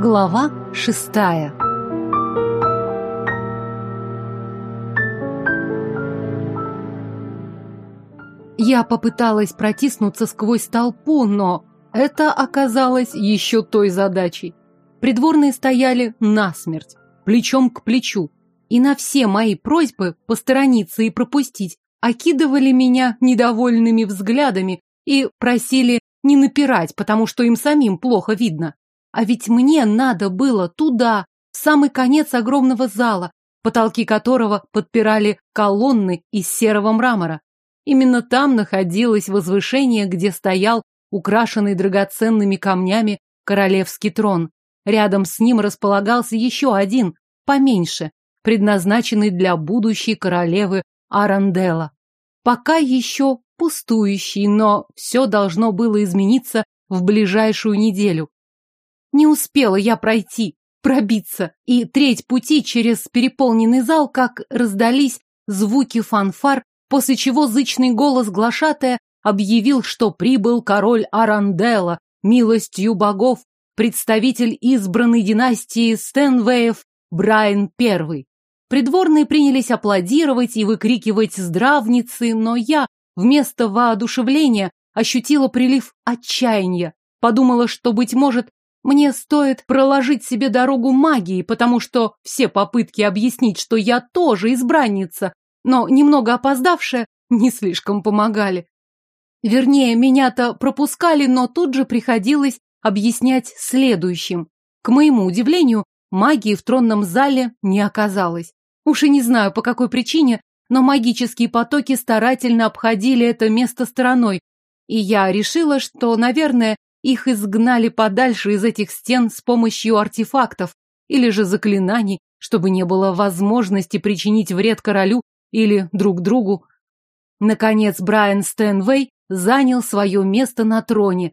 Глава шестая Я попыталась протиснуться сквозь толпу, но это оказалось еще той задачей. Придворные стояли насмерть, плечом к плечу, и на все мои просьбы посторониться и пропустить окидывали меня недовольными взглядами и просили не напирать, потому что им самим плохо видно. А ведь мне надо было туда, в самый конец огромного зала, потолки которого подпирали колонны из серого мрамора. Именно там находилось возвышение, где стоял украшенный драгоценными камнями королевский трон. Рядом с ним располагался еще один, поменьше, предназначенный для будущей королевы Арандела. Пока еще пустующий, но все должно было измениться в ближайшую неделю. Не успела я пройти, пробиться, и треть пути через переполненный зал, как раздались звуки фанфар, после чего зычный голос глашатая объявил, что прибыл король Арандела, милостью богов, представитель избранной династии Стенвеев Брайан I. Придворные принялись аплодировать и выкрикивать здравницы, но я вместо воодушевления ощутила прилив отчаяния. Подумала, что, быть может, мне стоит проложить себе дорогу магии, потому что все попытки объяснить, что я тоже избранница, но немного опоздавшая, не слишком помогали. Вернее, меня-то пропускали, но тут же приходилось объяснять следующим. К моему удивлению, магии в тронном зале не оказалось. Уж и не знаю, по какой причине, но магические потоки старательно обходили это место стороной, и я решила, что, наверное, их изгнали подальше из этих стен с помощью артефактов или же заклинаний, чтобы не было возможности причинить вред королю или друг другу. Наконец Брайан Стэнвей занял свое место на троне,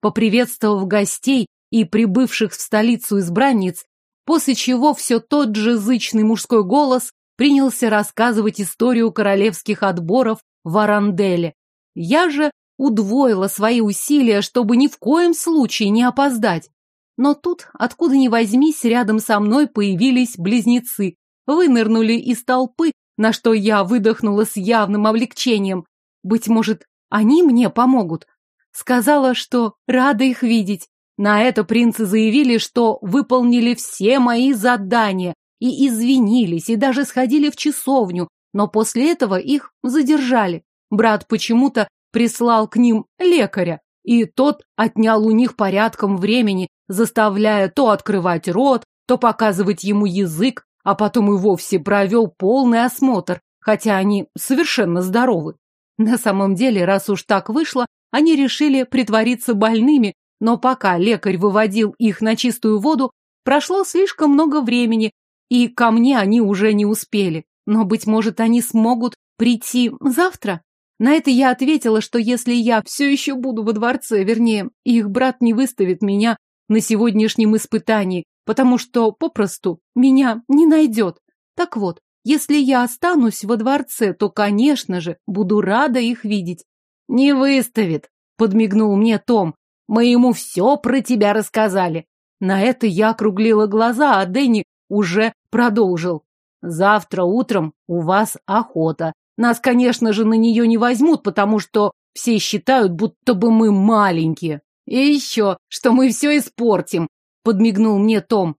поприветствовав гостей и прибывших в столицу избранниц, после чего все тот же зычный мужской голос принялся рассказывать историю королевских отборов в Аранделе. Я же удвоила свои усилия, чтобы ни в коем случае не опоздать. Но тут, откуда ни возьмись, рядом со мной появились близнецы, вынырнули из толпы, на что я выдохнула с явным облегчением. Быть может, они мне помогут. Сказала, что рада их видеть. На это принцы заявили, что выполнили все мои задания и извинились, и даже сходили в часовню, но после этого их задержали. Брат почему-то прислал к ним лекаря, и тот отнял у них порядком времени, заставляя то открывать рот, то показывать ему язык, а потом и вовсе провел полный осмотр, хотя они совершенно здоровы. На самом деле, раз уж так вышло, они решили притвориться больными, но пока лекарь выводил их на чистую воду, прошло слишком много времени, и ко мне они уже не успели. Но, быть может, они смогут прийти завтра? На это я ответила, что если я все еще буду во дворце, вернее, их брат не выставит меня на сегодняшнем испытании, потому что попросту меня не найдет. Так вот, если я останусь во дворце, то, конечно же, буду рада их видеть. Не выставит, подмигнул мне Том. Мы ему все про тебя рассказали. На это я округлила глаза, а Дэнни уже продолжил. Завтра утром у вас охота. Нас, конечно же, на нее не возьмут, потому что все считают, будто бы мы маленькие. И еще, что мы все испортим, подмигнул мне Том.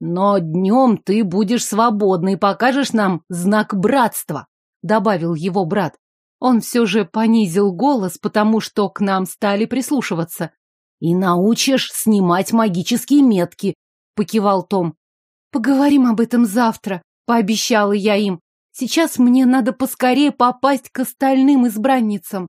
Но днем ты будешь свободна и покажешь нам знак братства, добавил его брат. Он все же понизил голос, потому что к нам стали прислушиваться. И научишь снимать магические метки, покивал Том. Поговорим об этом завтра, пообещала я им. Сейчас мне надо поскорее попасть к остальным избранницам.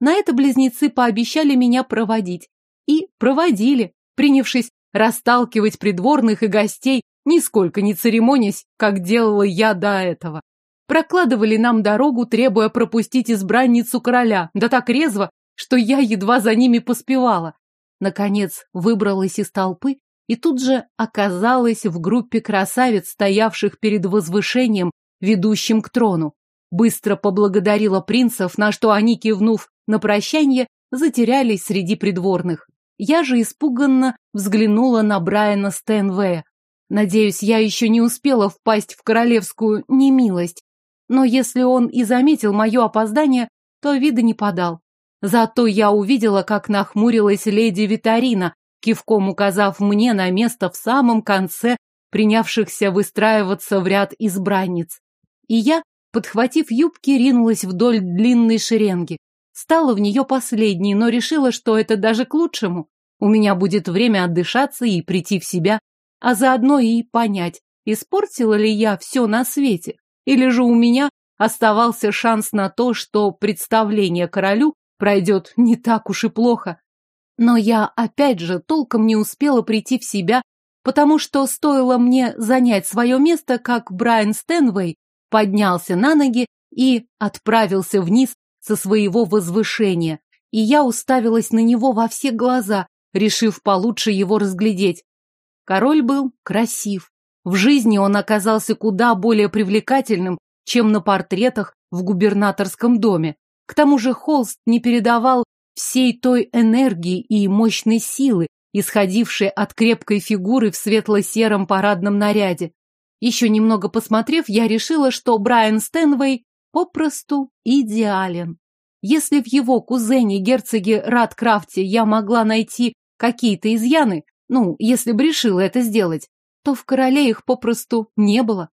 На это близнецы пообещали меня проводить. И проводили, принявшись расталкивать придворных и гостей, нисколько не церемонясь, как делала я до этого. Прокладывали нам дорогу, требуя пропустить избранницу короля, да так резво, что я едва за ними поспевала. Наконец выбралась из толпы и тут же оказалась в группе красавиц, стоявших перед возвышением, ведущим к трону. Быстро поблагодарила принцев, на что они, кивнув на прощание, затерялись среди придворных. Я же испуганно взглянула на Брайана Стэнвея. Надеюсь, я еще не успела впасть в королевскую немилость. Но если он и заметил мое опоздание, то вида не подал. Зато я увидела, как нахмурилась леди Витарина, кивком указав мне на место в самом конце принявшихся выстраиваться в ряд избранниц. И я, подхватив юбки, ринулась вдоль длинной шеренги. Стала в нее последней, но решила, что это даже к лучшему. У меня будет время отдышаться и прийти в себя, а заодно и понять, испортила ли я все на свете, или же у меня оставался шанс на то, что представление королю пройдет не так уж и плохо. Но я, опять же, толком не успела прийти в себя, потому что стоило мне занять свое место, как Брайан Стэнвей поднялся на ноги и отправился вниз со своего возвышения, и я уставилась на него во все глаза, решив получше его разглядеть. Король был красив. В жизни он оказался куда более привлекательным, чем на портретах в губернаторском доме. К тому же холст не передавал всей той энергии и мощной силы, исходившей от крепкой фигуры в светло-сером парадном наряде. Еще немного посмотрев, я решила, что Брайан Стэнвей попросту идеален. Если в его кузене герцоге Радкрафте я могла найти какие-то изъяны, ну, если бы решила это сделать, то в короле их попросту не было.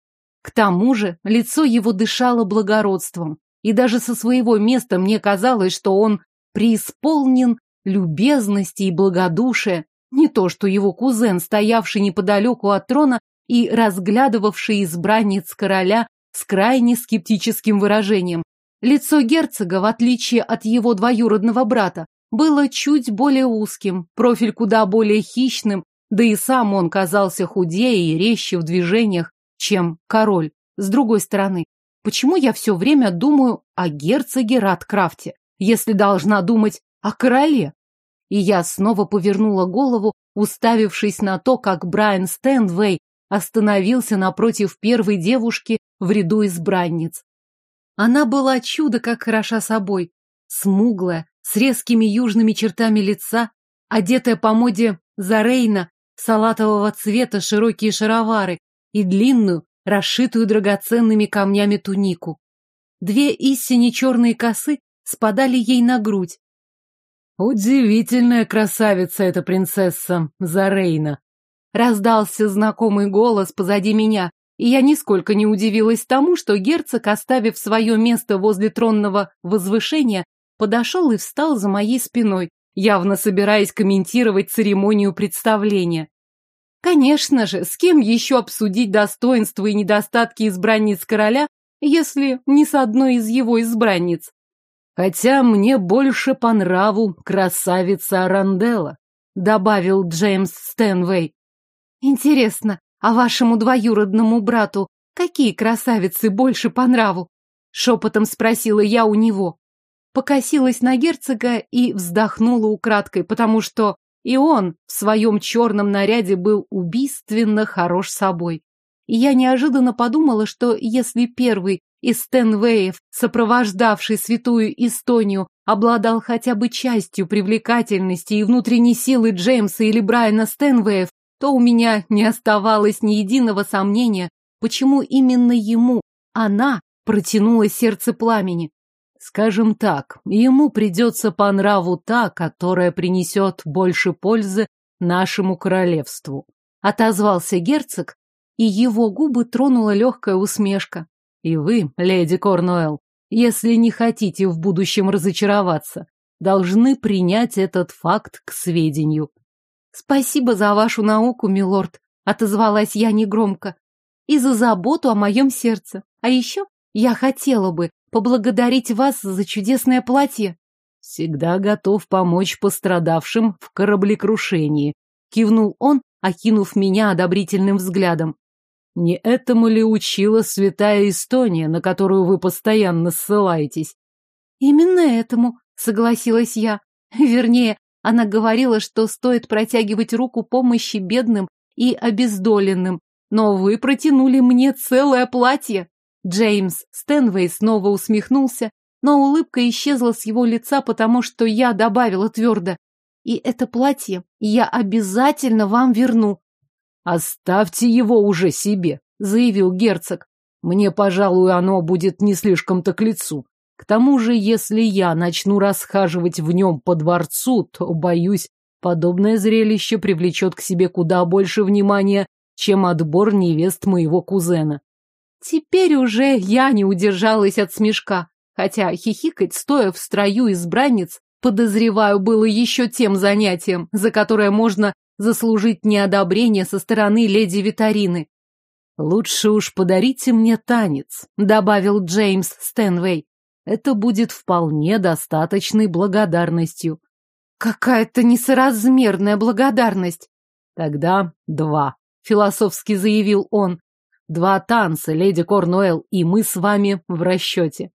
К тому же лицо его дышало благородством, и даже со своего места мне казалось, что он преисполнен любезности и благодушия, не то что его кузен, стоявший неподалеку от трона и разглядывавший избранниц короля с крайне скептическим выражением. Лицо герцога, в отличие от его двоюродного брата, было чуть более узким, профиль куда более хищным, да и сам он казался худее и резче в движениях, чем король. С другой стороны, почему я все время думаю о герцоге Радкрафте, если должна думать о короле? И я снова повернула голову, уставившись на то, как Брайан Стэнвей остановился напротив первой девушки в ряду избранниц. Она была чудо как хороша собой, смуглая, с резкими южными чертами лица, одетая по моде Зарейна, салатового цвета широкие шаровары, и длинную, расшитую драгоценными камнями тунику. Две истине черные косы спадали ей на грудь. «Удивительная красавица эта принцесса Зарейна!» Раздался знакомый голос позади меня, и я нисколько не удивилась тому, что герцог, оставив свое место возле тронного возвышения, подошел и встал за моей спиной, явно собираясь комментировать церемонию представления. Конечно же, с кем еще обсудить достоинства и недостатки избранниц короля, если не с одной из его избранниц? Хотя мне больше по нраву красавица Аранделла, добавил Джеймс Стэнвей. Интересно, а вашему двоюродному брату какие красавицы больше по нраву? Шепотом спросила я у него. Покосилась на герцога и вздохнула украдкой, потому что и он в своем черном наряде был убийственно хорош собой. И я неожиданно подумала, что если первый из Стэнвеев, сопровождавший святую Эстонию, обладал хотя бы частью привлекательности и внутренней силы Джеймса или Брайана Стэнвеев, то у меня не оставалось ни единого сомнения, почему именно ему она протянула сердце пламени. Скажем так, ему придется по нраву та, которая принесет больше пользы нашему королевству. Отозвался герцог, и его губы тронула легкая усмешка. И вы, леди Корнуэлл, если не хотите в будущем разочароваться, должны принять этот факт к сведению. Спасибо за вашу науку, милорд, отозвалась я негромко, и за заботу о моем сердце. А еще я хотела бы, поблагодарить вас за чудесное платье. Всегда готов помочь пострадавшим в кораблекрушении, кивнул он, окинув меня одобрительным взглядом. Не этому ли учила святая Эстония, на которую вы постоянно ссылаетесь? Именно этому, согласилась я. Вернее, она говорила, что стоит протягивать руку помощи бедным и обездоленным, но вы протянули мне целое платье. Джеймс Стэнвей снова усмехнулся, но улыбка исчезла с его лица, потому что я добавила твердо. И это платье я обязательно вам верну. Оставьте его уже себе, заявил герцог. Мне, пожалуй, оно будет не слишком-то к лицу. К тому же, если я начну расхаживать в нем по дворцу, то, боюсь, подобное зрелище привлечет к себе куда больше внимания, чем отбор невест моего кузена. Теперь уже я не удержалась от смешка, хотя хихикать, стоя в строю избранниц, подозреваю, было еще тем занятием, за которое можно заслужить неодобрение со стороны леди Витарины. «Лучше уж подарите мне танец», — добавил Джеймс Стэнвей. «Это будет вполне достаточной благодарностью». «Какая-то несоразмерная благодарность». «Тогда два», — философски заявил он. Два танца, леди Корнуэлл, и мы с вами в расчете.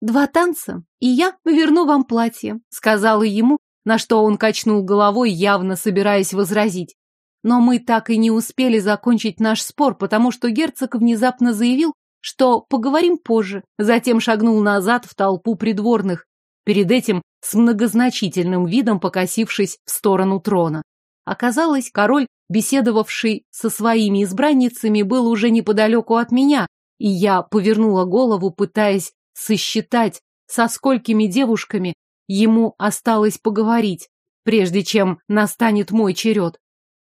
Два танца, и я верну вам платье, сказала ему, на что он качнул головой, явно собираясь возразить. Но мы так и не успели закончить наш спор, потому что герцог внезапно заявил, что поговорим позже, затем шагнул назад в толпу придворных, перед этим с многозначительным видом покосившись в сторону трона. Оказалось, король беседовавший со своими избранницами, был уже неподалеку от меня, и я повернула голову, пытаясь сосчитать, со сколькими девушками ему осталось поговорить, прежде чем настанет мой черед.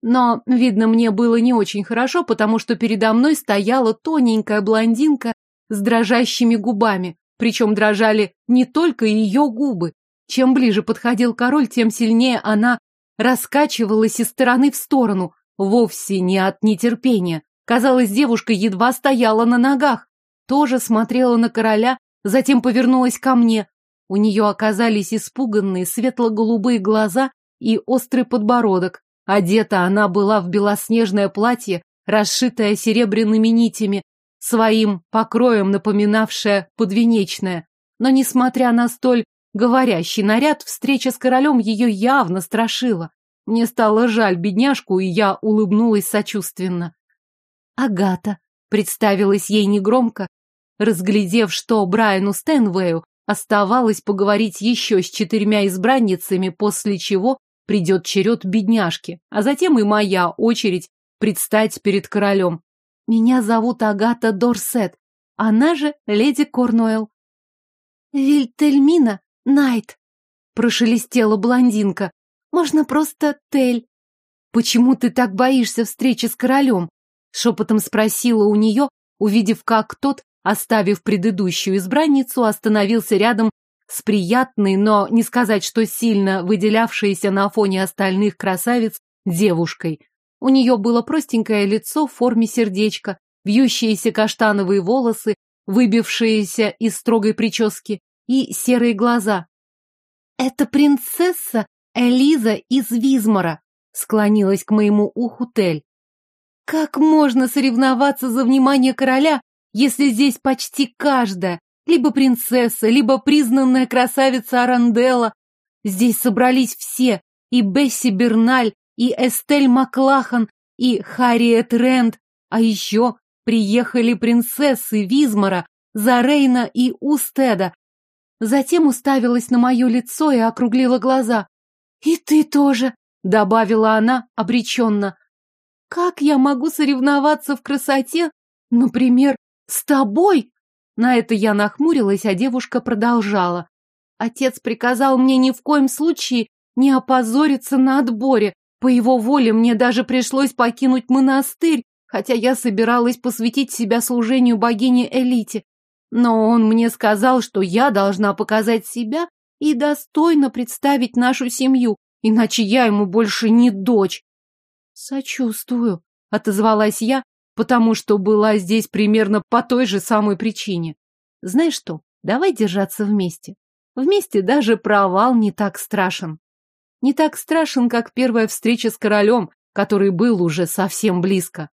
Но, видно, мне было не очень хорошо, потому что передо мной стояла тоненькая блондинка с дрожащими губами, причем дрожали не только ее губы. Чем ближе подходил король, тем сильнее она раскачивалась из стороны в сторону, вовсе не от нетерпения. Казалось, девушка едва стояла на ногах, тоже смотрела на короля, затем повернулась ко мне. У нее оказались испуганные светло-голубые глаза и острый подбородок. Одета она была в белоснежное платье, расшитое серебряными нитями, своим покроем напоминавшее подвенечное. Но, несмотря на столь говорящий наряд, встреча с королем ее явно страшила. Мне стало жаль бедняжку, и я улыбнулась сочувственно. Агата представилась ей негромко, разглядев, что Брайану Стэнвею оставалось поговорить еще с четырьмя избранницами, после чего придет черед бедняжки, а затем и моя очередь предстать перед королем. Меня зовут Агата Дорсет, она же леди Корнуэлл. Вильтельмина Найт, прошелестела блондинка. Можно просто Тель. Почему ты так боишься встречи с королем? Шепотом спросила у нее, увидев, как тот, оставив предыдущую избранницу, остановился рядом с приятной, но не сказать, что сильно выделявшейся на фоне остальных красавиц девушкой. У нее было простенькое лицо в форме сердечка, вьющиеся каштановые волосы, выбившиеся из строгой прически, и серые глаза. «Это принцесса Элиза из Визмара, склонилась к моему уху Тель. Как можно соревноваться за внимание короля, если здесь почти каждая, либо принцесса, либо признанная красавица Аранделла? Здесь собрались все, и Бесси Берналь, и Эстель Маклахан, и Харриет Рэнд, а еще приехали принцессы Визмара, Зарейна и Устеда. Затем уставилась на мое лицо и округлила глаза. «И ты тоже», — добавила она обреченно. «Как я могу соревноваться в красоте, например, с тобой?» На это я нахмурилась, а девушка продолжала. Отец приказал мне ни в коем случае не опозориться на отборе. По его воле мне даже пришлось покинуть монастырь, хотя я собиралась посвятить себя служению богине Элите. Но он мне сказал, что я должна показать себя и достойно представить нашу семью, иначе я ему больше не дочь. Сочувствую, отозвалась я, потому что была здесь примерно по той же самой причине. Знаешь что, давай держаться вместе. Вместе даже провал не так страшен. Не так страшен, как первая встреча с королем, который был уже совсем близко.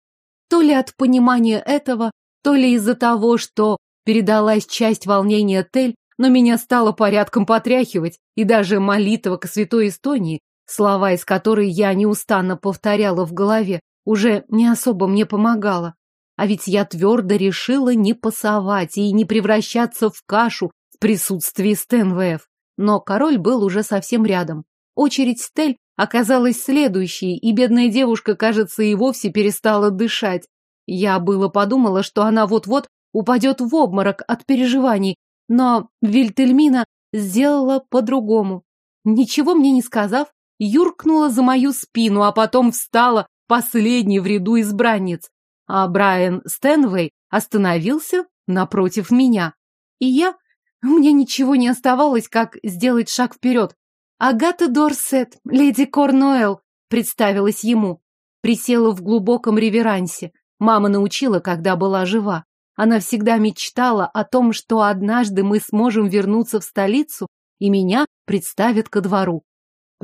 То ли от понимания этого, то ли из-за того, что передалась часть волнения Тель, но меня стало порядком потряхивать, и даже молитва к святой Эстонии, слова из которой я неустанно повторяла в голове, уже не особо мне помогала. А ведь я твердо решила не пасовать и не превращаться в кашу в присутствии Стэнвеев. Но король был уже совсем рядом. Очередь Стель оказалась следующей, и бедная девушка, кажется, и вовсе перестала дышать. Я было подумала, что она вот-вот упадет в обморок от переживаний, но Вильтельмина сделала по-другому. Ничего мне не сказав, юркнула за мою спину, а потом встала последней в ряду избранниц. А Брайан Стэнвей остановился напротив меня. И я... Мне ничего не оставалось, как сделать шаг вперед. «Агата Дорсет, леди Корнуэлл», — представилась ему. Присела в глубоком реверансе. Мама научила, когда была жива. Она всегда мечтала о том, что однажды мы сможем вернуться в столицу, и меня представят ко двору.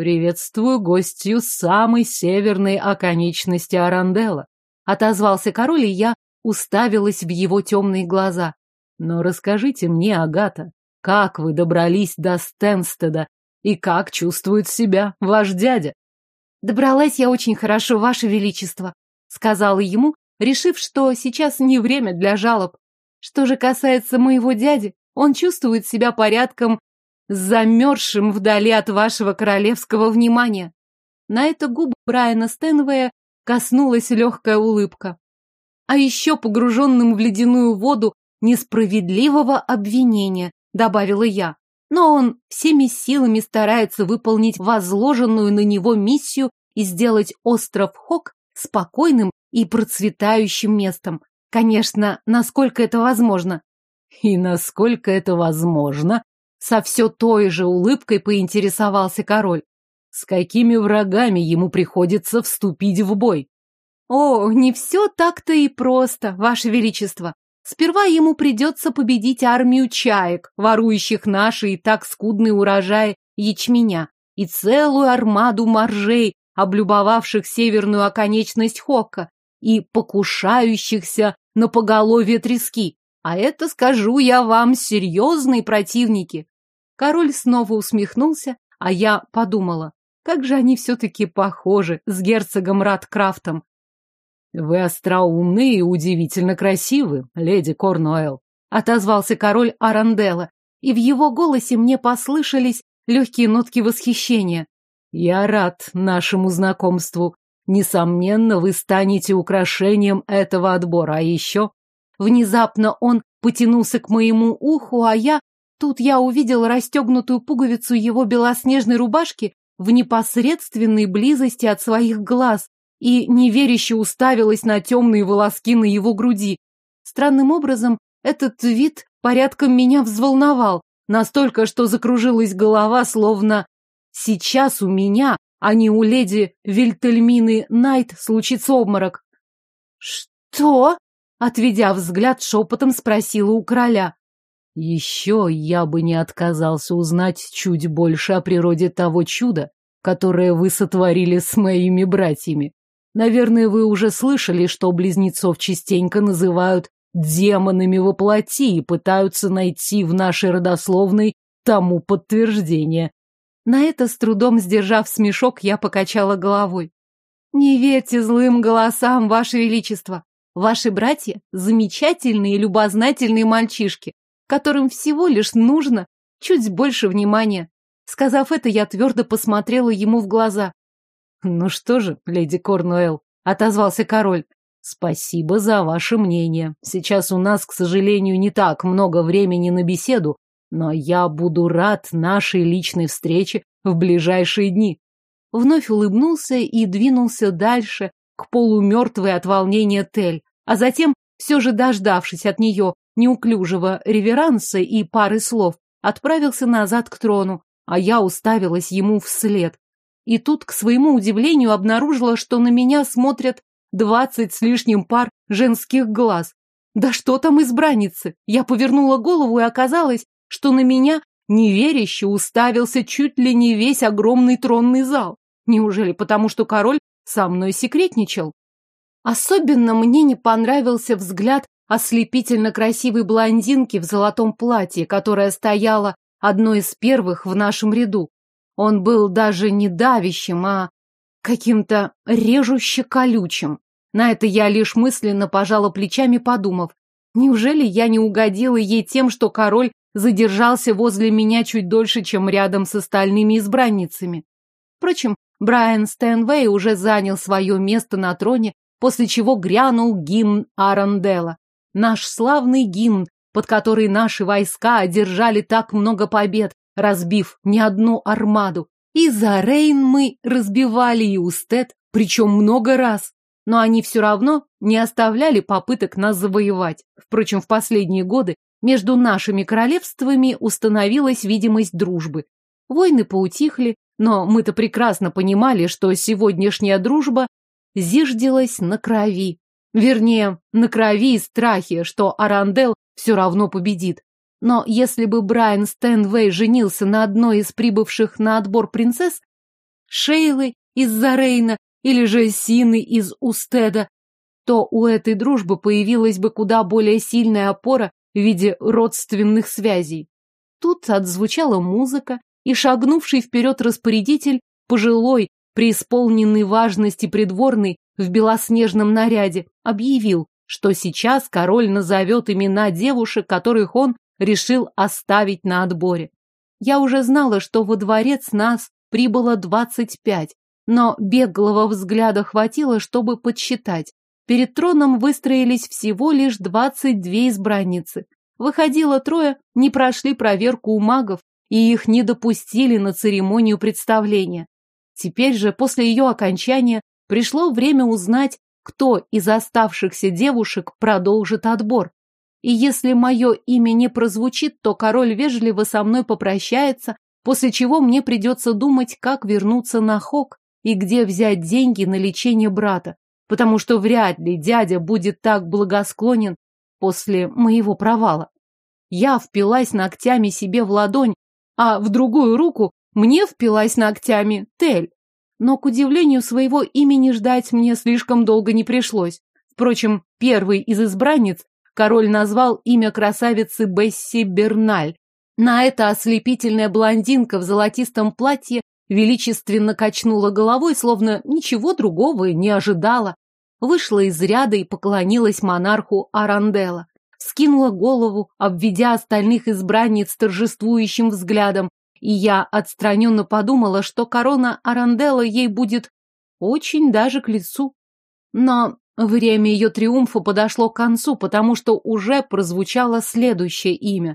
«Приветствую гостью самой северной оконечности Аранделла», — отозвался король, и я уставилась в его темные глаза. «Но расскажите мне, Агата, как вы добрались до Стенстеда и как чувствует себя ваш дядя?» «Добралась я очень хорошо, ваше величество», — сказала ему, решив, что сейчас не время для жалоб. Что же касается моего дяди, он чувствует себя порядком замерзшим вдали от вашего королевского внимания. На это губы Брайана Стэнвея коснулась легкая улыбка. А еще погруженным в ледяную воду несправедливого обвинения, добавила я. Но он всеми силами старается выполнить возложенную на него миссию и сделать остров Хок спокойным и процветающим местом. Конечно, насколько это возможно. И насколько это возможно, со все той же улыбкой поинтересовался король. С какими врагами ему приходится вступить в бой? О, не все так-то и просто, ваше величество. Сперва ему придется победить армию чаек, ворующих наши и так скудные урожаи ячменя, и целую армаду моржей, облюбовавших северную оконечность Хокка и покушающихся на поголовье трески. А это, скажу я вам, серьезные противники. Король снова усмехнулся, а я подумала, как же они все-таки похожи с герцогом Радкрафтом. «Вы остроумны и удивительно красивы, леди Корнуэлл», — отозвался король Аранделла, и в его голосе мне послышались легкие нотки восхищения. «Я рад нашему знакомству. Несомненно, вы станете украшением этого отбора, а еще...» Внезапно он потянулся к моему уху, а я Тут я увидела расстегнутую пуговицу его белоснежной рубашки в непосредственной близости от своих глаз и неверяще уставилась на темные волоски на его груди. Странным образом, этот вид порядком меня взволновал, настолько, что закружилась голова, словно сейчас у меня, а не у леди Вильтельмины Найт, случится обморок. «Что?» — отведя взгляд, шепотом спросила у короля. Еще я бы не отказался узнать чуть больше о природе того чуда, которое вы сотворили с моими братьями. Наверное, вы уже слышали, что близнецов частенько называют демонами во плоти и пытаются найти в нашей родословной тому подтверждение. На это, с трудом сдержав смешок, я покачала головой. Не верьте злым голосам, Ваше Величество. Ваши братья — замечательные и любознательные мальчишки которым всего лишь нужно чуть больше внимания. Сказав это, я твердо посмотрела ему в глаза. «Ну что же, леди Корнуэлл», — отозвался король, — «спасибо за ваше мнение. Сейчас у нас, к сожалению, не так много времени на беседу, но я буду рад нашей личной встрече в ближайшие дни». Вновь улыбнулся и двинулся дальше к полумертвой от волнения Тель, а затем, все же дождавшись от нее, неуклюжего реверанса и пары слов, отправился назад к трону, а я уставилась ему вслед. И тут, к своему удивлению, обнаружила, что на меня смотрят двадцать с лишним пар женских глаз. Да что там избранницы? Я повернула голову и оказалось, что на меня неверяще уставился чуть ли не весь огромный тронный зал. Неужели потому, что король со мной секретничал? Особенно мне не понравился взгляд ослепительно красивой блондинки в золотом платье, которая стояла одной из первых в нашем ряду. Он был даже не давящим, а каким-то режуще колючим. На это я лишь мысленно пожала плечами, подумав, неужели я не угодила ей тем, что король задержался возле меня чуть дольше, чем рядом с остальными избранницами? Впрочем, Брайан Стэнвей уже занял свое место на троне, после чего грянул гимн Аранделла. Наш славный гимн, под который наши войска одержали так много побед, разбив не одну армаду. И за Рейн мы разбивали и Устед, причем много раз. Но они все равно не оставляли попыток нас завоевать. Впрочем, в последние годы между нашими королевствами установилась видимость дружбы. Войны поутихли, но мы-то прекрасно понимали, что сегодняшняя дружба зиждилась на крови. Вернее, на крови и страхе, что Арандел все равно победит. Но если бы Брайан Стэнвей женился на одной из прибывших на отбор принцесс, Шейлы из Зарейна или же Сины из Устеда, то у этой дружбы появилась бы куда более сильная опора в виде родственных связей. Тут отзвучала музыка, и шагнувший вперед распорядитель, пожилой, преисполненный важности придворный в белоснежном наряде, объявил, что сейчас король назовет имена девушек, которых он решил оставить на отборе. Я уже знала, что во дворец нас прибыло двадцать пять, но беглого взгляда хватило, чтобы подсчитать. Перед троном выстроились всего лишь двадцать две избранницы. Выходило трое, не прошли проверку у магов, и их не допустили на церемонию представления. Теперь же, после ее окончания, пришло время узнать, кто из оставшихся девушек продолжит отбор. И если мое имя не прозвучит, то король вежливо со мной попрощается, после чего мне придется думать, как вернуться на Хок и где взять деньги на лечение брата, потому что вряд ли дядя будет так благосклонен после моего провала. Я впилась ногтями себе в ладонь, а в другую руку мне впилась ногтями Тель. Но, к удивлению своего имени ждать мне слишком долго не пришлось. Впрочем, первый из избранниц король назвал имя красавицы Бесси Берналь. На это ослепительная блондинка в золотистом платье величественно качнула головой, словно ничего другого не ожидала. Вышла из ряда и поклонилась монарху Арандела. Скинула голову, обведя остальных избранниц торжествующим взглядом, и я отстраненно подумала, что корона Арандела ей будет очень даже к лицу. Но Время ее триумфа подошло к концу, потому что уже прозвучало следующее имя.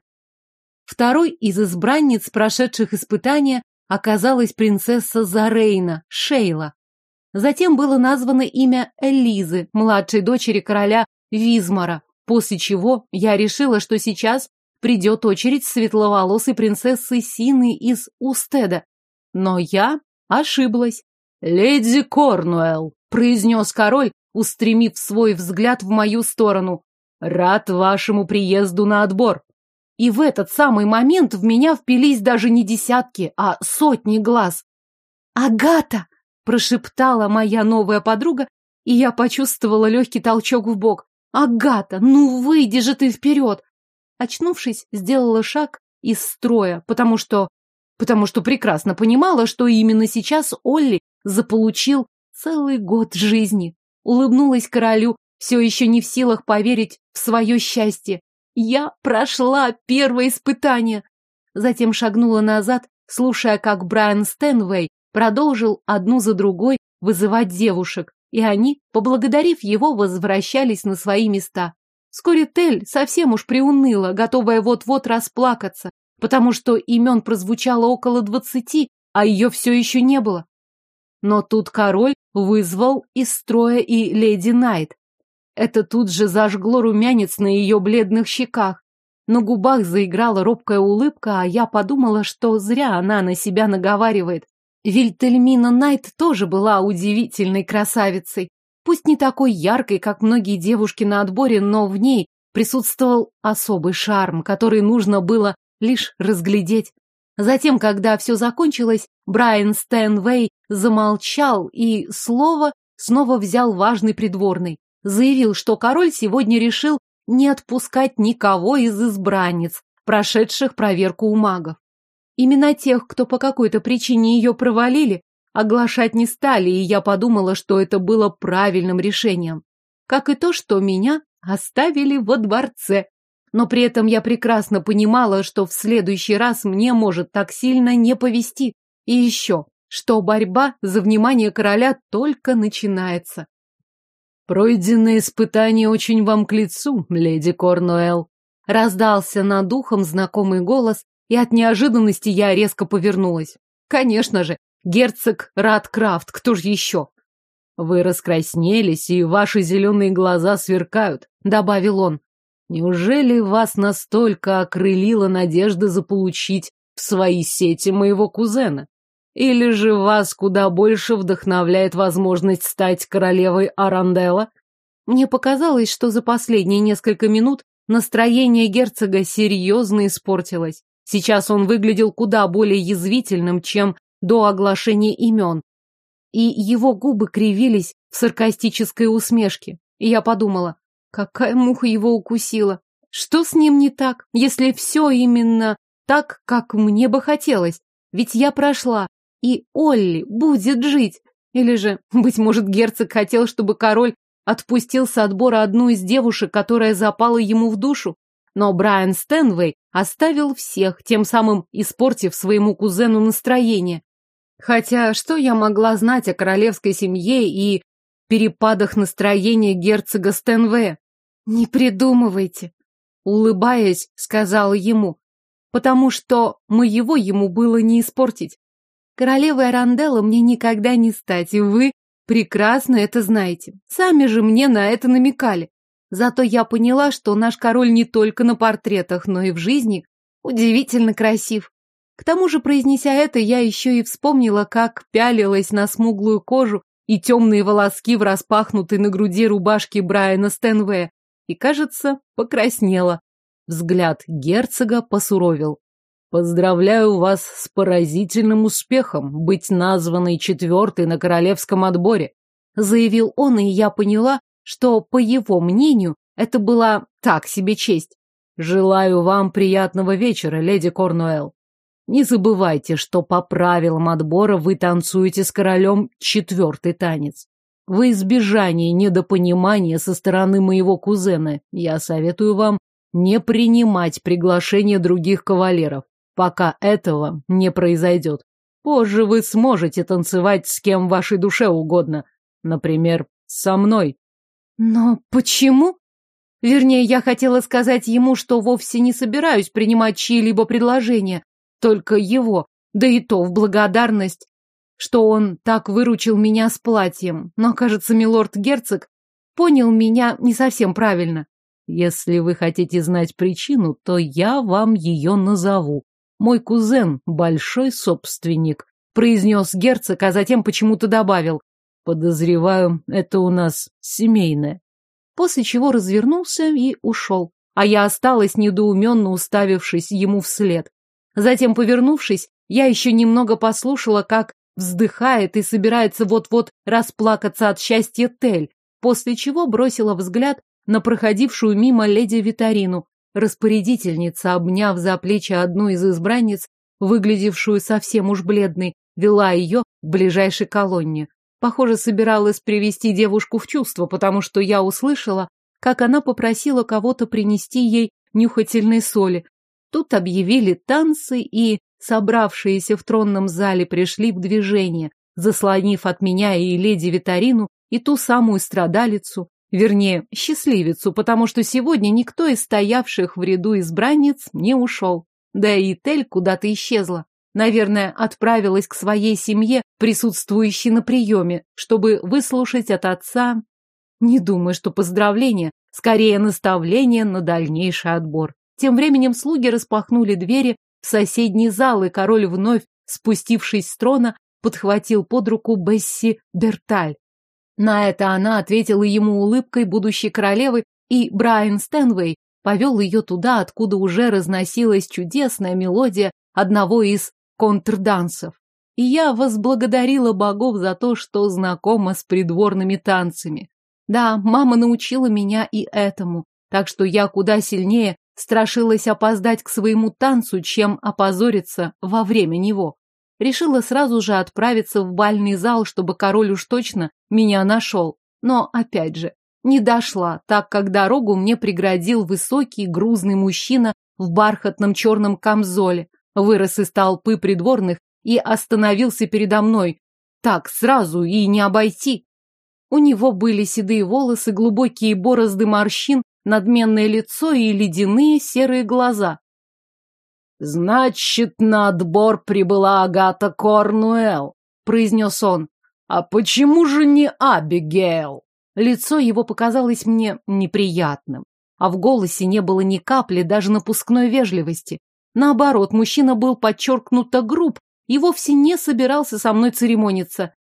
Второй из избранниц, прошедших испытания, оказалась принцесса Зарейна, Шейла. Затем было названо имя Элизы, младшей дочери короля Визмара, после чего я решила, что сейчас придет очередь светловолосой принцессы Сины из Устеда. Но я ошиблась. «Леди Корнуэлл», — произнес король, устремив свой взгляд в мою сторону. «Рад вашему приезду на отбор!» И в этот самый момент в меня впились даже не десятки, а сотни глаз. «Агата!» – прошептала моя новая подруга, и я почувствовала легкий толчок в бок. «Агата, ну выйди же ты вперед!» Очнувшись, сделала шаг из строя, потому что... потому что прекрасно понимала, что именно сейчас Олли заполучил целый год жизни улыбнулась королю, все еще не в силах поверить в свое счастье. Я прошла первое испытание. Затем шагнула назад, слушая, как Брайан Стэнвей продолжил одну за другой вызывать девушек, и они, поблагодарив его, возвращались на свои места. Вскоре Тель совсем уж приуныла, готовая вот-вот расплакаться, потому что имен прозвучало около двадцати, а ее все еще не было. Но тут король вызвал из строя и леди Найт. Это тут же зажгло румянец на ее бледных щеках. На губах заиграла робкая улыбка, а я подумала, что зря она на себя наговаривает. Вильтельмина Найт тоже была удивительной красавицей. Пусть не такой яркой, как многие девушки на отборе, но в ней присутствовал особый шарм, который нужно было лишь разглядеть. Затем, когда все закончилось, Брайан Стэнвей замолчал и слово снова взял важный придворный. Заявил, что король сегодня решил не отпускать никого из избранниц, прошедших проверку у магов. Именно тех, кто по какой-то причине ее провалили, оглашать не стали, и я подумала, что это было правильным решением. Как и то, что меня оставили во дворце но при этом я прекрасно понимала, что в следующий раз мне может так сильно не повезти. И еще, что борьба за внимание короля только начинается. «Пройденное испытание очень вам к лицу, леди Корнуэлл», раздался над ухом знакомый голос, и от неожиданности я резко повернулась. Конечно же, герцог Радкрафт, кто же еще? Вы раскраснелись, и ваши зеленые глаза сверкают, добавил он. Неужели вас настолько окрылила надежда заполучить в свои сети моего кузена? Или же вас куда больше вдохновляет возможность стать королевой Аранделла? Мне показалось, что за последние несколько минут настроение герцога серьезно испортилось. Сейчас он выглядел куда более язвительным, чем до оглашения имен. И его губы кривились в саркастической усмешке. И я подумала, какая муха его укусила. Что с ним не так, если все именно так, как мне бы хотелось? Ведь я прошла, и Олли будет жить. Или же, быть может, герцог хотел, чтобы король отпустил с отбора одну из девушек, которая запала ему в душу? Но Брайан Стэнвей оставил всех, тем самым испортив своему кузену настроение. Хотя что я могла знать о королевской семье и перепадах настроения герцога Стэнвея? Не придумывайте, улыбаясь, сказала ему, потому что моего ему было не испортить. Королевой Аранделла мне никогда не стать, и вы прекрасно это знаете. Сами же мне на это намекали. Зато я поняла, что наш король не только на портретах, но и в жизни удивительно красив. К тому же, произнеся это, я еще и вспомнила, как пялилась на смуглую кожу и темные волоски в распахнутой на груди рубашке Брайана Стэнвея, и, кажется, покраснела. Взгляд герцога посуровил. Поздравляю вас с поразительным успехом быть названной четвертой на королевском отборе, заявил он, и я поняла, что, по его мнению, это была так себе честь. Желаю вам приятного вечера, леди Корнуэлл. Не забывайте, что по правилам отбора вы танцуете с королем четвертый танец. Во избежание недопонимания со стороны моего кузена я советую вам не принимать приглашения других кавалеров пока этого не произойдет. Позже вы сможете танцевать с кем вашей душе угодно. Например, со мной. Но почему? Вернее, я хотела сказать ему, что вовсе не собираюсь принимать чьи-либо предложения, только его, да и то в благодарность, что он так выручил меня с платьем. Но, кажется, милорд-герцог понял меня не совсем правильно. Если вы хотите знать причину, то я вам ее назову. Мой кузен – большой собственник, произнес герцог, а затем почему-то добавил. Подозреваю, это у нас семейное. После чего развернулся и ушел. А я осталась недоуменно уставившись ему вслед. Затем, повернувшись, я еще немного послушала, как вздыхает и собирается вот-вот расплакаться от счастья Тель, после чего бросила взгляд на проходившую мимо леди Витарину, Распорядительница, обняв за плечи одну из избранниц, выглядевшую совсем уж бледной, вела ее к ближайшей колонне. Похоже, собиралась привести девушку в чувство, потому что я услышала, как она попросила кого-то принести ей нюхательной соли. Тут объявили танцы, и собравшиеся в тронном зале пришли в движение, заслонив от меня и леди Витарину, и ту самую страдалицу, Вернее, счастливицу, потому что сегодня никто из стоявших в ряду избранниц не ушел. Да и Тель куда-то исчезла. Наверное, отправилась к своей семье, присутствующей на приеме, чтобы выслушать от отца. Не думаю, что поздравление, скорее наставление на дальнейший отбор. Тем временем слуги распахнули двери в соседний зал, и король вновь, спустившись с трона, подхватил под руку Бесси Берталь. На это она ответила ему улыбкой будущей королевы, и Брайан Стэнвей повел ее туда, откуда уже разносилась чудесная мелодия одного из контрдансов. И я возблагодарила богов за то, что знакома с придворными танцами. Да, мама научила меня и этому, так что я куда сильнее страшилась опоздать к своему танцу, чем опозориться во время него решила сразу же отправиться в бальный зал, чтобы король уж точно меня нашел. Но, опять же, не дошла, так как дорогу мне преградил высокий грузный мужчина в бархатном черном камзоле, вырос из толпы придворных и остановился передо мной. Так, сразу и не обойти. У него были седые волосы, глубокие борозды морщин, надменное лицо и ледяные серые глаза. «Значит, на отбор прибыла Агата Корнуэлл», — произнес он. «А почему же не Абигейл?» Лицо его показалось мне неприятным, а в голосе не было ни капли даже напускной вежливости. Наоборот, мужчина был подчеркнуто груб и вовсе не собирался со мной церемониться.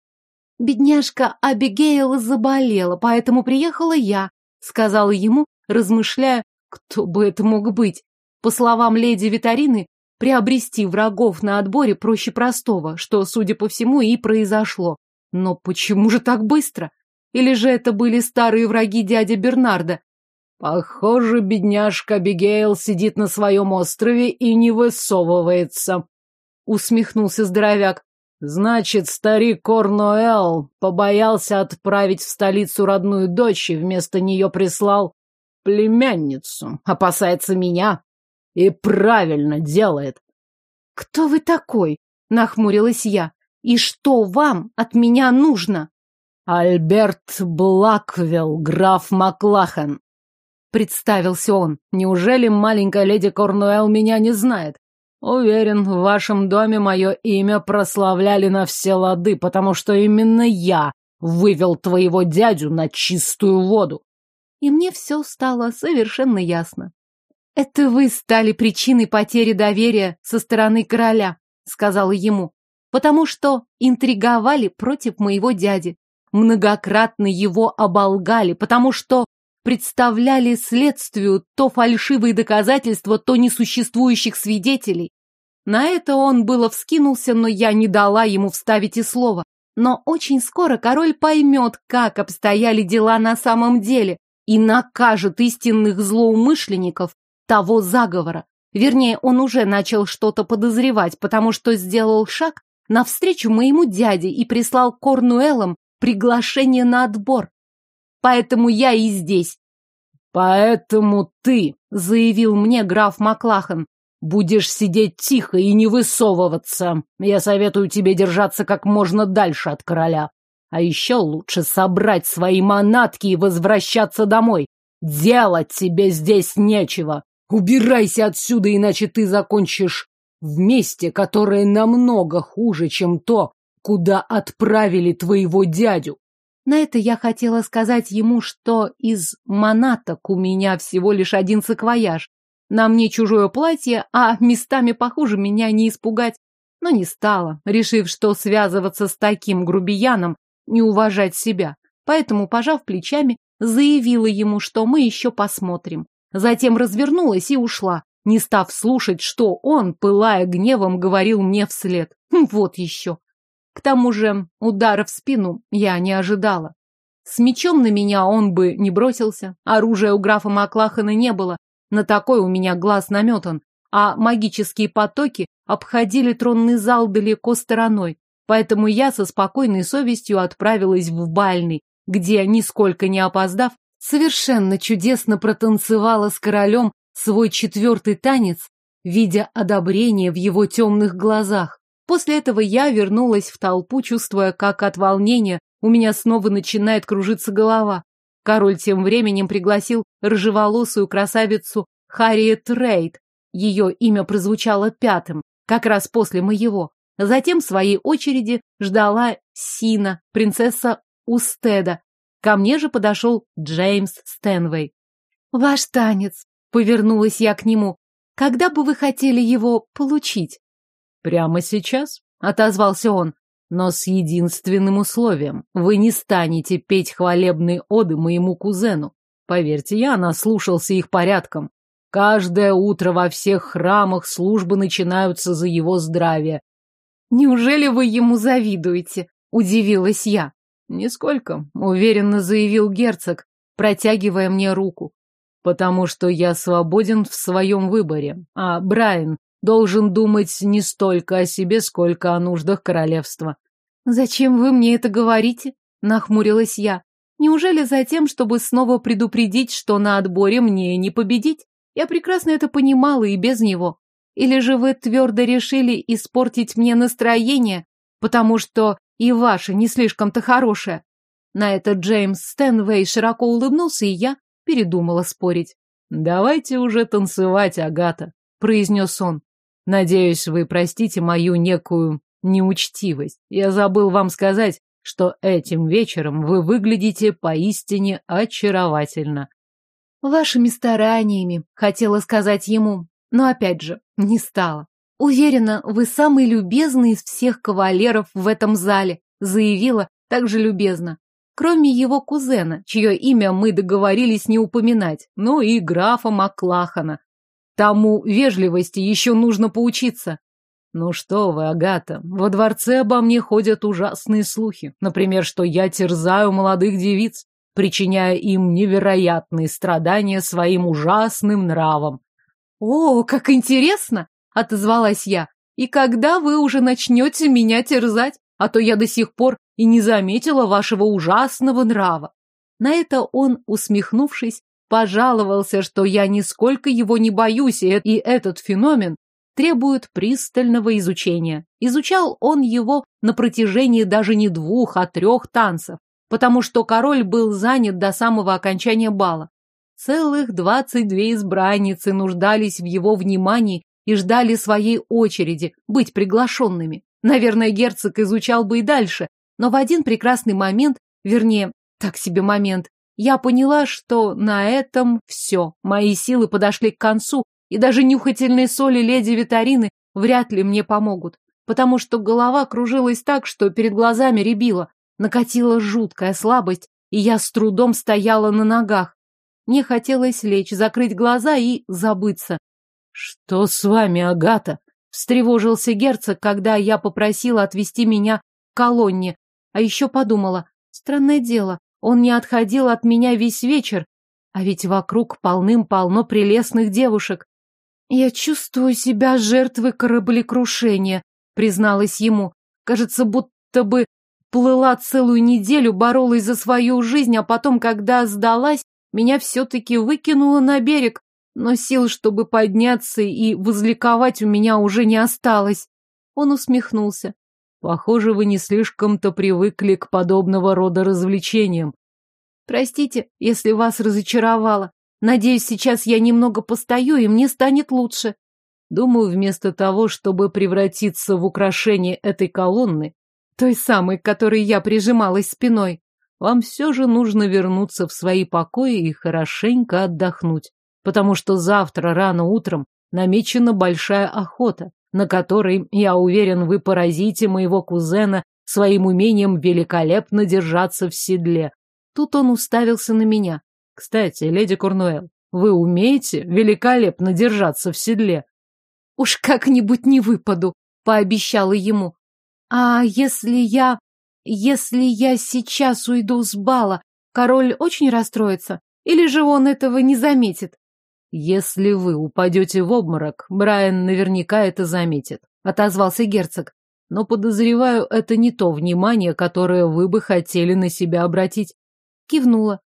«Бедняжка Абигейл заболела, поэтому приехала я», — сказала ему, размышляя, кто бы это мог быть. По словам леди Витарины, приобрести врагов на отборе проще простого, что, судя по всему, и произошло. Но почему же так быстро? Или же это были старые враги дяди Бернарда? Похоже, бедняжка Бигейл сидит на своем острове и не высовывается. Усмехнулся здоровяк. Значит, старик Корнуэлл побоялся отправить в столицу родную дочь и вместо нее прислал племянницу. Опасается меня. И правильно делает. Кто вы такой? Нахмурилась я. И что вам от меня нужно? Альберт Блаквелл, граф Маклахан. Представился он. Неужели маленькая леди Корнуэлл меня не знает? Уверен, в вашем доме мое имя прославляли на все лады, потому что именно я вывел твоего дядю на чистую воду. И мне все стало совершенно ясно. Это вы стали причиной потери доверия со стороны короля, сказала ему, потому что интриговали против моего дяди многократно его оболгали, потому что представляли следствию то фальшивые доказательства, то несуществующих свидетелей. На это он было вскинулся, но я не дала ему вставить и слова. Но очень скоро король поймет, как обстояли дела на самом деле, и накажет истинных злоумышленников того заговора. Вернее, он уже начал что-то подозревать, потому что сделал шаг навстречу моему дяде и прислал Корнуэлам приглашение на отбор. Поэтому я и здесь. Поэтому ты, заявил мне граф Маклахан, будешь сидеть тихо и не высовываться. Я советую тебе держаться как можно дальше от короля. А еще лучше собрать свои манатки и возвращаться домой. Делать тебе здесь нечего. Убирайся отсюда, иначе ты закончишь в месте, которое намного хуже, чем то, куда отправили твоего дядю. На это я хотела сказать ему, что из манаток у меня всего лишь один саквояж. На мне чужое платье, а местами похуже меня не испугать. Но не стала, решив, что связываться с таким грубияном не уважать себя. Поэтому, пожав плечами, заявила ему, что мы еще посмотрим. Затем развернулась и ушла, не став слушать, что он, пылая гневом, говорил мне вслед. Вот еще. К тому же удара в спину я не ожидала. С мечом на меня он бы не бросился, оружия у графа Маклахана не было, на такой у меня глаз наметан, а магические потоки обходили тронный зал далеко стороной, поэтому я со спокойной совестью отправилась в бальный, где, нисколько не опоздав, совершенно чудесно протанцевала с королем свой четвертый танец, видя одобрение в его темных глазах. После этого я вернулась в толпу, чувствуя, как от волнения у меня снова начинает кружиться голова. Король тем временем пригласил рыжеволосую красавицу Харриет Рейд. Ее имя прозвучало пятым, как раз после моего. Затем в своей очереди ждала Сина, принцесса Устеда. Ко мне же подошел Джеймс Стэнвей. «Ваш танец», — повернулась я к нему. «Когда бы вы хотели его получить?» «Прямо сейчас?» — отозвался он. «Но с единственным условием. Вы не станете петь хвалебные оды моему кузену. Поверьте, я наслушался их порядком. Каждое утро во всех храмах службы начинаются за его здравие. «Неужели вы ему завидуете?» — удивилась я. «Нисколько», — уверенно заявил герцог, протягивая мне руку. «Потому что я свободен в своем выборе, а Брайан должен думать не столько о себе, сколько о нуждах королевства. «Зачем вы мне это говорите?» — нахмурилась я. «Неужели за тем, чтобы снова предупредить, что на отборе мне не победить? Я прекрасно это понимала и без него». Или же вы твердо решили испортить мне настроение, потому что и ваше не слишком-то хорошее? На это Джеймс Стэнвей широко улыбнулся, и я передумала спорить. «Давайте уже танцевать, Агата», — произнес он. «Надеюсь, вы простите мою некую неучтивость. Я забыл вам сказать, что этим вечером вы выглядите поистине очаровательно. Вашими стараниями, хотела сказать ему, но опять же, не стала. Уверена, вы самый любезный из всех кавалеров в этом зале, заявила также любезно. Кроме его кузена, чье имя мы договорились не упоминать, ну и графа Маклахана. Тому вежливости еще нужно поучиться. Ну что вы, Агата, во дворце обо мне ходят ужасные слухи. Например, что я терзаю молодых девиц, причиняя им невероятные страдания своим ужасным нравом. О, как интересно! Отозвалась я. И когда вы уже начнете меня терзать? А то я до сих пор и не заметила вашего ужасного нрава. На это он, усмехнувшись, пожаловался, что я нисколько его не боюсь, и этот феномен требует пристального изучения. Изучал он его на протяжении даже не двух, а трех танцев, потому что король был занят до самого окончания бала. Целых двадцать две избранницы нуждались в его внимании и ждали своей очереди быть приглашенными. Наверное, герцог изучал бы и дальше, но в один прекрасный момент, вернее, так себе момент, я поняла, что на этом все. Мои силы подошли к концу, и даже нюхательные соли леди Витарины вряд ли мне помогут, потому что голова кружилась так, что перед глазами рябила, накатила жуткая слабость, и я с трудом стояла на ногах. Мне хотелось лечь, закрыть глаза и забыться. «Что с вами, Агата?» — встревожился герцог, когда я попросила отвезти меня к колонне, а еще подумала, странное дело, он не отходил от меня весь вечер, а ведь вокруг полным-полно прелестных девушек. «Я чувствую себя жертвой кораблекрушения», — призналась ему. «Кажется, будто бы плыла целую неделю, боролась за свою жизнь, а потом, когда сдалась, меня все-таки выкинуло на берег, но сил, чтобы подняться и возликовать, у меня уже не осталось». Он усмехнулся. «Похоже, вы не слишком-то привыкли к подобного рода развлечениям». «Простите, если вас разочаровала. Надеюсь, сейчас я немного постою, и мне станет лучше. Думаю, вместо того, чтобы превратиться в украшение этой колонны, той самой, к которой я прижималась спиной, вам все же нужно вернуться в свои покои и хорошенько отдохнуть, потому что завтра рано утром намечена большая охота, на которой, я уверен, вы поразите моего кузена своим умением великолепно держаться в седле. Тут он уставился на меня. Кстати, леди Корнуэлл, вы умеете великолепно держаться в седле? Уж как-нибудь не выпаду, пообещала ему. А если я... Если я сейчас уйду с бала, король очень расстроится? Или же он этого не заметит? Если вы упадете в обморок, Брайан наверняка это заметит, отозвался герцог. Но подозреваю, это не то внимание, которое вы бы хотели на себя обратить. Кивнула.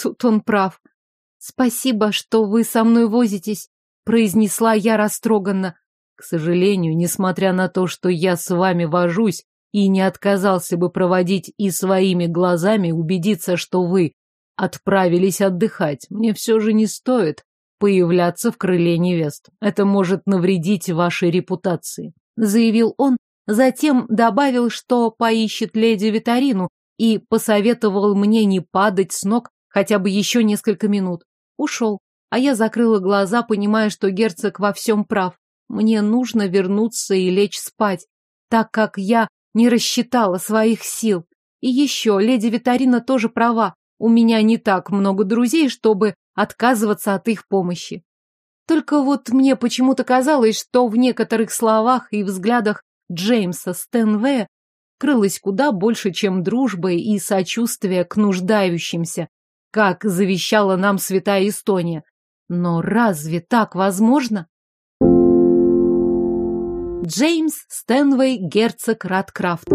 Тут он прав. Спасибо, что вы со мной возитесь, произнесла я растроганно. К сожалению, несмотря на то, что я с вами вожусь и не отказался бы проводить и своими глазами убедиться, что вы отправились отдыхать, мне все же не стоит появляться в крыле невест. Это может навредить вашей репутации, заявил он, затем добавил, что поищет леди Витарину и посоветовал мне не падать с ног хотя бы еще несколько минут. Ушел, а я закрыла глаза, понимая, что герцог во всем прав. Мне нужно вернуться и лечь спать, так как я не рассчитала своих сил. И еще, леди Витарина тоже права, у меня не так много друзей, чтобы отказываться от их помощи. Только вот мне почему-то казалось, что в некоторых словах и взглядах Джеймса Стэнвея крылось куда больше, чем дружба и сочувствие к нуждающимся, как завещала нам святая Эстония. Но разве так возможно? Джеймс Стэнвей, герцог Радкрафт.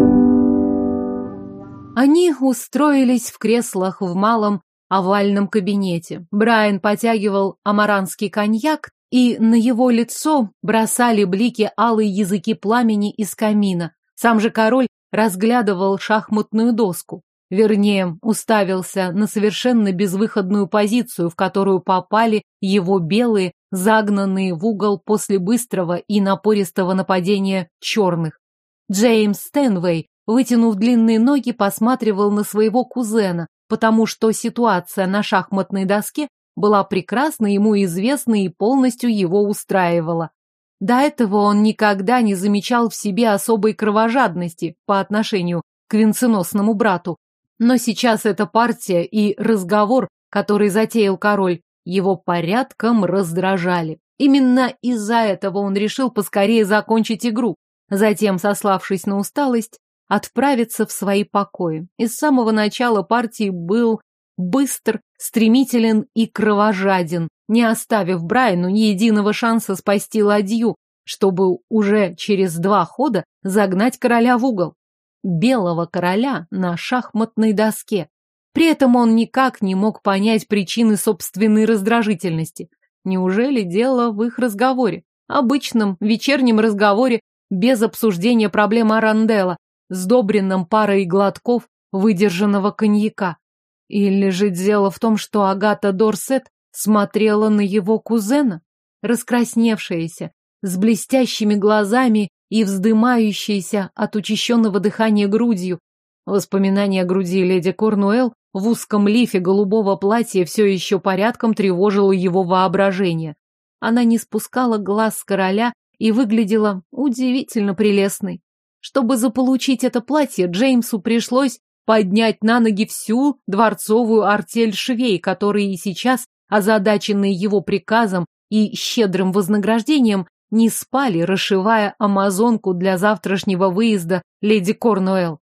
Они устроились в креслах в малом овальном кабинете. Брайан потягивал амаранский коньяк, и на его лицо бросали блики алые языки пламени из камина. Сам же король разглядывал шахматную доску. Вернее, уставился на совершенно безвыходную позицию, в которую попали его белые, загнанные в угол после быстрого и напористого нападения черных. Джеймс Стэнвей, вытянув длинные ноги, посматривал на своего кузена, потому что ситуация на шахматной доске была прекрасно ему известна и полностью его устраивала. До этого он никогда не замечал в себе особой кровожадности по отношению к венценосному брату. Но сейчас эта партия и разговор, который затеял король, его порядком раздражали. Именно из-за этого он решил поскорее закончить игру, затем, сославшись на усталость, отправиться в свои покои. И с самого начала партии был быстр, стремителен и кровожаден, не оставив Брайану ни единого шанса спасти ладью, чтобы уже через два хода загнать короля в угол. Белого короля на шахматной доске. При этом он никак не мог понять причины собственной раздражительности. Неужели дело в их разговоре? Обычном вечернем разговоре без обсуждения проблем Аранделла, сдобренном парой глотков выдержанного коньяка. Или же дело в том, что Агата Дорсет смотрела на его кузена, раскрасневшаяся, с блестящими глазами и вздымающейся от учащенного дыхания грудью. Воспоминание о груди леди Корнуэлл в узком лифе голубого платья все еще порядком тревожило его воображение. Она не спускала глаз с короля и выглядела удивительно прелестной. Чтобы заполучить это платье, Джеймсу пришлось поднять на ноги всю дворцовую артель швей, которые и сейчас, озадаченные его приказом и щедрым вознаграждением, не спали, расшивая амазонку для завтрашнего выезда леди Корнуэлл.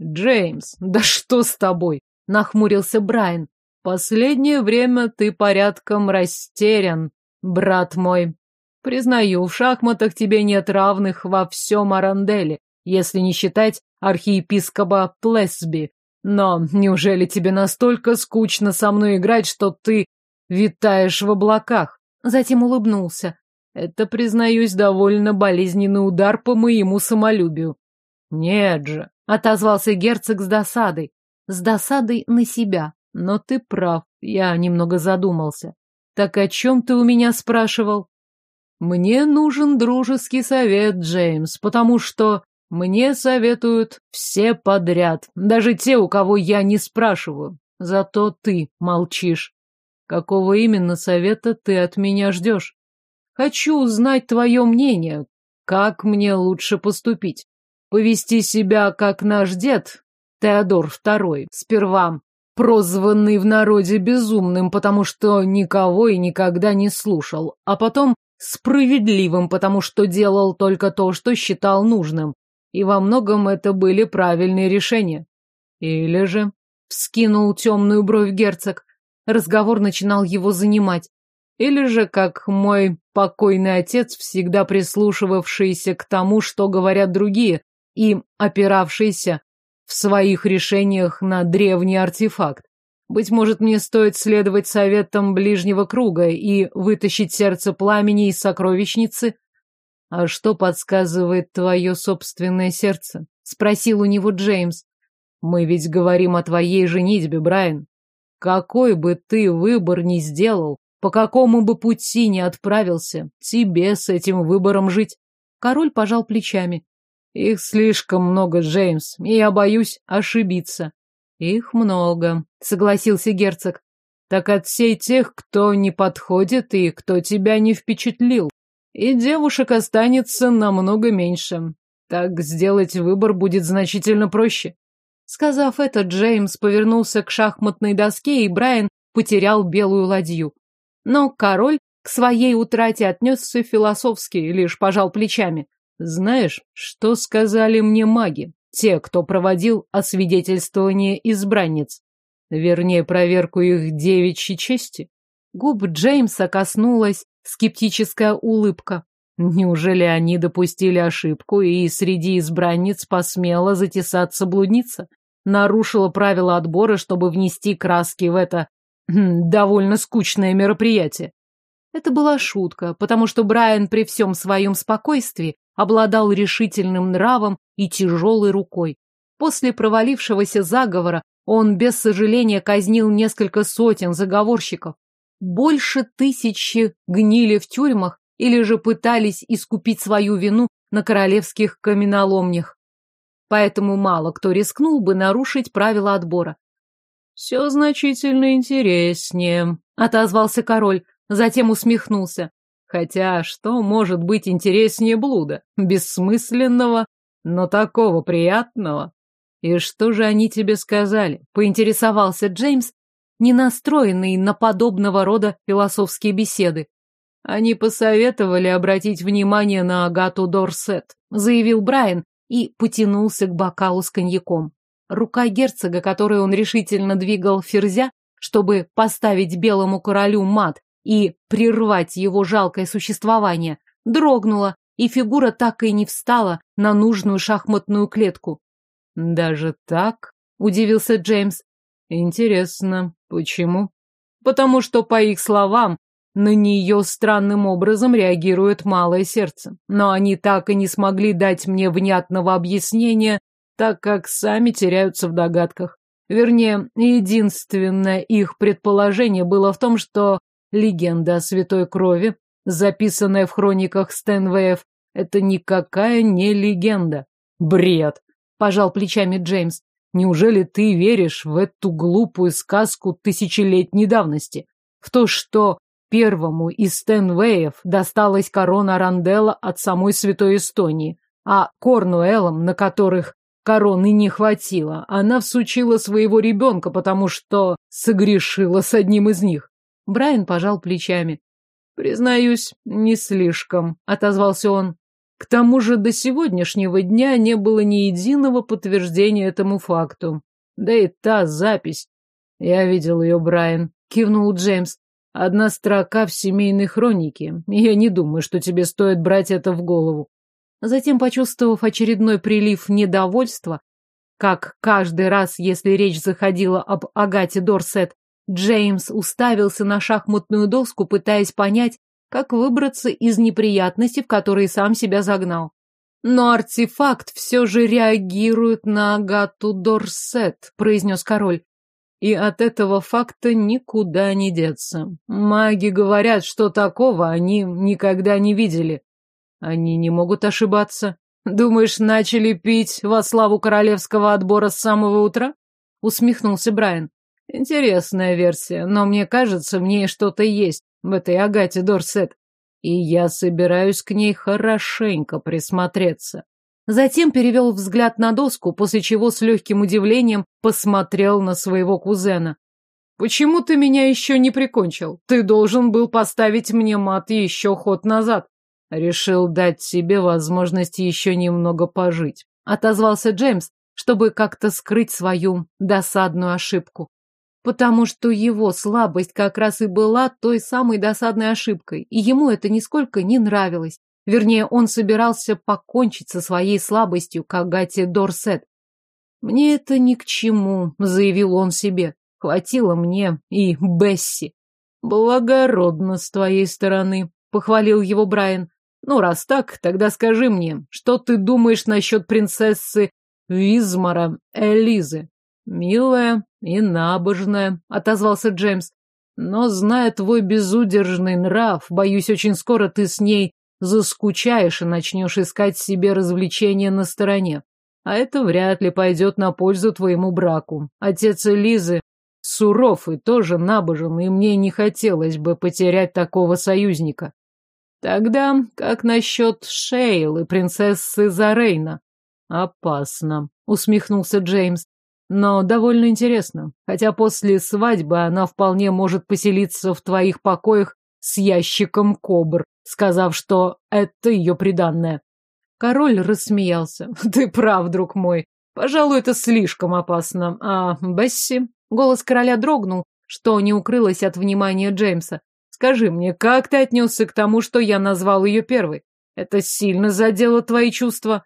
«Джеймс, да что с тобой?» — нахмурился Брайан. «Последнее время ты порядком растерян, брат мой. Признаю, в шахматах тебе нет равных во всем Аранделе, если не считать архиепископа Плесби. Но неужели тебе настолько скучно со мной играть, что ты витаешь в облаках? Затем улыбнулся. Это, признаюсь, довольно болезненный удар по моему самолюбию. Нет же, отозвался герцог с досадой. С досадой на себя. Но ты прав, я немного задумался. Так о чем ты у меня спрашивал? Мне нужен дружеский совет, Джеймс, потому что мне советуют все подряд, даже те, у кого я не спрашиваю. Зато ты молчишь. Какого именно совета ты от меня ждешь? Хочу узнать твое мнение. Как мне лучше поступить? Повести себя, как наш дед, Теодор II, сперва прозванный в народе безумным, потому что никого и никогда не слушал, а потом справедливым, потому что делал только то, что считал нужным и во многом это были правильные решения. Или же, вскинул темную бровь герцог, разговор начинал его занимать. Или же, как мой покойный отец, всегда прислушивавшийся к тому, что говорят другие, и опиравшийся в своих решениях на древний артефакт. Быть может, мне стоит следовать советам ближнего круга и вытащить сердце пламени из сокровищницы? «А что подсказывает твое собственное сердце?» — спросил у него Джеймс. «Мы ведь говорим о твоей женитьбе, Брайан. Какой бы ты выбор ни сделал, по какому бы пути ни отправился, тебе с этим выбором жить». Король пожал плечами. «Их слишком много, Джеймс, и я боюсь ошибиться». «Их много», — согласился герцог. «Так отсей тех, кто не подходит и кто тебя не впечатлил и девушек останется намного меньше. Так сделать выбор будет значительно проще. Сказав это, Джеймс повернулся к шахматной доске, и Брайан потерял белую ладью. Но король к своей утрате отнесся философски, лишь пожал плечами. Знаешь, что сказали мне маги, те, кто проводил освидетельствование избранниц? Вернее, проверку их девичьей чести? Губ Джеймса коснулась скептическая улыбка. Неужели они допустили ошибку, и среди избранниц посмела затесаться блудница? Нарушила правила отбора, чтобы внести краски в это хм, довольно скучное мероприятие. Это была шутка, потому что Брайан при всем своем спокойствии обладал решительным нравом и тяжелой рукой. После провалившегося заговора он без сожаления казнил несколько сотен заговорщиков. Больше тысячи гнили в тюрьмах или же пытались искупить свою вину на королевских каменоломнях. Поэтому мало кто рискнул бы нарушить правила отбора. «Все значительно интереснее», — отозвался король, затем усмехнулся. «Хотя что может быть интереснее блуда? Бессмысленного, но такого приятного». «И что же они тебе сказали?» — поинтересовался Джеймс, не настроенный на подобного рода философские беседы. Они посоветовали обратить внимание на Агату Дорсет, заявил Брайан и потянулся к бокалу с коньяком. Рука герцога, которой он решительно двигал ферзя, чтобы поставить белому королю мат и прервать его жалкое существование, дрогнула, и фигура так и не встала на нужную шахматную клетку. «Даже так?» — удивился Джеймс. «Интересно, почему?» «Потому что, по их словам, на нее странным образом реагирует малое сердце. Но они так и не смогли дать мне внятного объяснения, так как сами теряются в догадках. Вернее, единственное их предположение было в том, что легенда о святой крови, записанная в хрониках Стэнвеев, это никакая не легенда. Бред! Пожал плечами Джеймс. Неужели ты веришь в эту глупую сказку тысячелетней давности? В то, что Первому из Стэнвеев досталась корона Ранделла от самой Святой Эстонии, а Корнуэлам, на которых короны не хватило, она всучила своего ребенка, потому что согрешила с одним из них. Брайан пожал плечами. «Признаюсь, не слишком», — отозвался он. К тому же до сегодняшнего дня не было ни единого подтверждения этому факту. Да и та запись. Я видел ее, Брайан, кивнул Джеймс. Одна строка в семейной хронике. Я не думаю, что тебе стоит брать это в голову. Затем, почувствовав очередной прилив недовольства, как каждый раз, если речь заходила об Агате Дорсет, Джеймс уставился на шахматную доску, пытаясь понять, как выбраться из неприятностей, в которые сам себя загнал. Но артефакт все же реагирует на Агату Дорсет, произнес король. И от этого факта никуда не деться. Маги говорят, что такого они никогда не видели. Они не могут ошибаться. Думаешь, начали пить во славу королевского отбора с самого утра? Усмехнулся Брайан. Интересная версия, но мне кажется, в ней что-то есть, в этой Агате Дорсет. И я собираюсь к ней хорошенько присмотреться. Затем перевел взгляд на доску, после чего с легким удивлением посмотрел на своего кузена. «Почему ты меня еще не прикончил? Ты должен был поставить мне мат еще ход назад». Решил дать себе возможность еще немного пожить. Отозвался Джеймс, чтобы как-то скрыть свою досадную ошибку. Потому что его слабость как раз и была той самой досадной ошибкой, и ему это нисколько не нравилось. Вернее, он собирался покончить со своей слабостью, как Гати Дорсет. «Мне это ни к чему», — заявил он себе. «Хватило мне и Бесси». «Благородно с твоей стороны», — похвалил его Брайан. «Ну, раз так, тогда скажи мне, что ты думаешь насчет принцессы Визмара Элизы?» «Милая и набожная», — отозвался Джеймс. «Но, зная твой безудержный нрав, боюсь, очень скоро ты с ней заскучаешь и начнешь искать себе развлечения на стороне. А это вряд ли пойдет на пользу твоему браку. Отец Элизы суров и тоже набожен, и мне не хотелось бы потерять такого союзника. Тогда как насчет Шейл и принцессы Зарейна? Опасно, усмехнулся Джеймс. Но довольно интересно, хотя после свадьбы она вполне может поселиться в твоих покоях с ящиком кобр сказав, что это ее приданное. Король рассмеялся. Ты прав, друг мой. Пожалуй, это слишком опасно. А Бесси? Голос короля дрогнул, что не укрылось от внимания Джеймса. Скажи мне, как ты отнесся к тому, что я назвал ее первой? Это сильно задело твои чувства?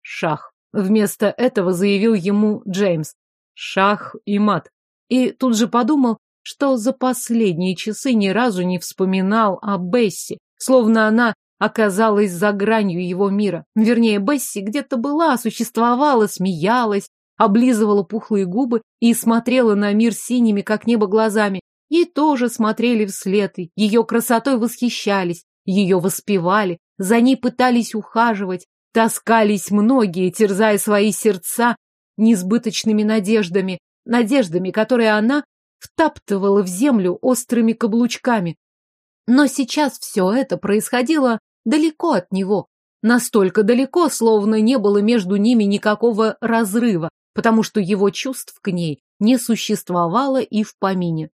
Шах. Вместо этого заявил ему Джеймс. Шах и мат. И тут же подумал, что за последние часы ни разу не вспоминал о Бесси, словно она оказалась за гранью его мира. Вернее, Бесси где-то была, существовала, смеялась, облизывала пухлые губы и смотрела на мир синими, как небо, глазами. Ей тоже смотрели вслед, ее красотой восхищались, ее воспевали, за ней пытались ухаживать, таскались многие, терзая свои сердца несбыточными надеждами, надеждами, которые она втаптывала в землю острыми каблучками. Но сейчас все это происходило далеко от него, настолько далеко, словно не было между ними никакого разрыва, потому что его чувств к ней не существовало и в помине.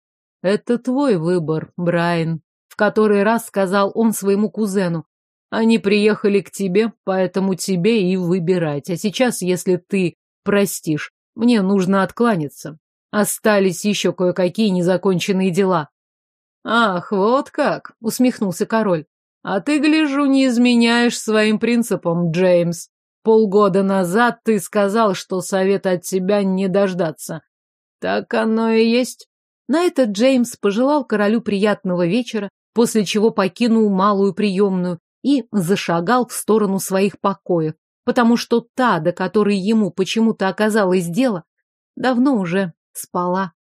«Это твой выбор, Брайан», — в который раз сказал он своему кузену. «Они приехали к тебе, поэтому тебе и выбирать. А сейчас, если ты простишь, мне нужно откланяться. Остались еще кое-какие незаконченные дела». «Ах, вот как!» — усмехнулся король. «А ты, гляжу, не изменяешь своим принципам, Джеймс. Полгода назад ты сказал, что совета от тебя не дождаться. Так оно и есть. На это Джеймс пожелал королю приятного вечера, после чего покинул малую приемную и зашагал в сторону своих покоев, потому что та, до которой ему почему-то оказалось дело, давно уже спала.